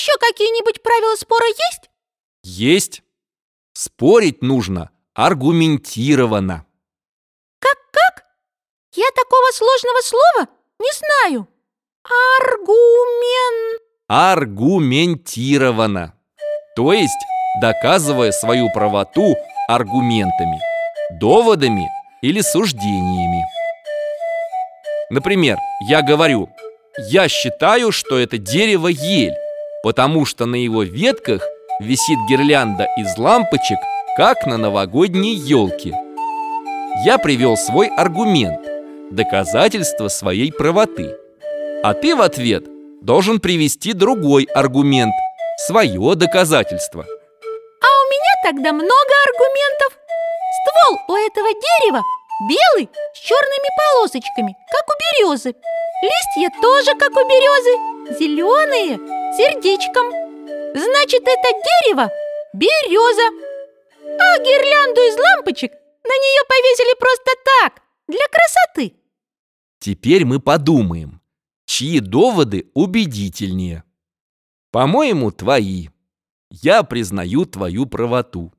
Еще какие-нибудь правила спора есть? Есть. Спорить нужно аргументированно. Как-как? Я такого сложного слова не знаю. Аргумен... Аргументированно. То есть, доказывая свою правоту аргументами, доводами или суждениями. Например, я говорю, я считаю, что это дерево ель, потому что на его ветках висит гирлянда из лампочек, как на новогодней елке. Я привел свой аргумент, доказательство своей правоты. А ты в ответ должен привести другой аргумент, свое доказательство. А у меня тогда много аргументов. Ствол у этого дерева белый с черными полосочками, как у березы. Листья тоже, как у березы, зеленые, сердечком. Значит, это дерево – береза. А гирлянду из лампочек на нее повесили просто так, для красоты. Теперь мы подумаем, чьи доводы убедительнее. По-моему, твои. Я признаю твою правоту.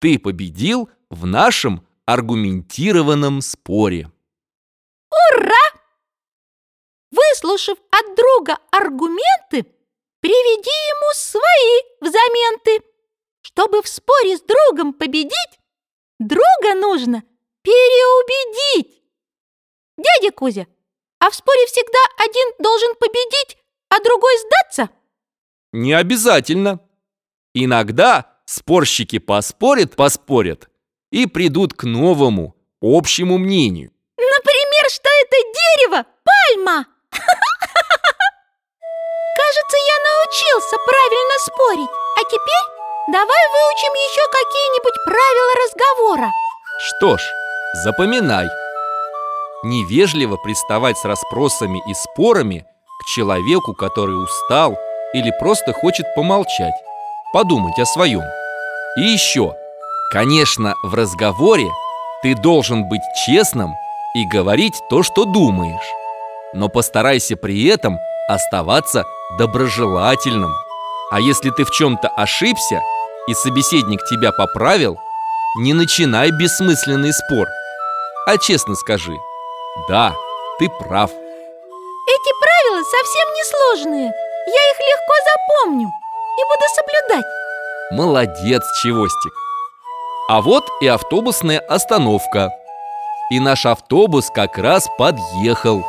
Ты победил в нашем аргументированном споре. Ура! Выслушав от друга аргументы, приведи ему свои взаменты. Чтобы в споре с другом победить, друга нужно переубедить. Дядя Кузя, а в споре всегда один должен победить, а другой сдаться? Не обязательно. Иногда спорщики поспорят-поспорят и придут к новому, общему мнению. Например, что это дерево – пальма. Научился правильно спорить. А теперь давай выучим еще какие-нибудь правила разговора. Что ж, запоминай. Невежливо приставать с расспросами и спорами к человеку, который устал или просто хочет помолчать, подумать о своем. И еще, конечно, в разговоре ты должен быть честным и говорить то, что думаешь. Но постарайся при этом оставаться доброжелательным. А если ты в чем-то ошибся, и собеседник тебя поправил, не начинай бессмысленный спор, а честно скажи – да, ты прав. Эти правила совсем не сложные. Я их легко запомню и буду соблюдать. Молодец, Чевостик. А вот и автобусная остановка. И наш автобус как раз подъехал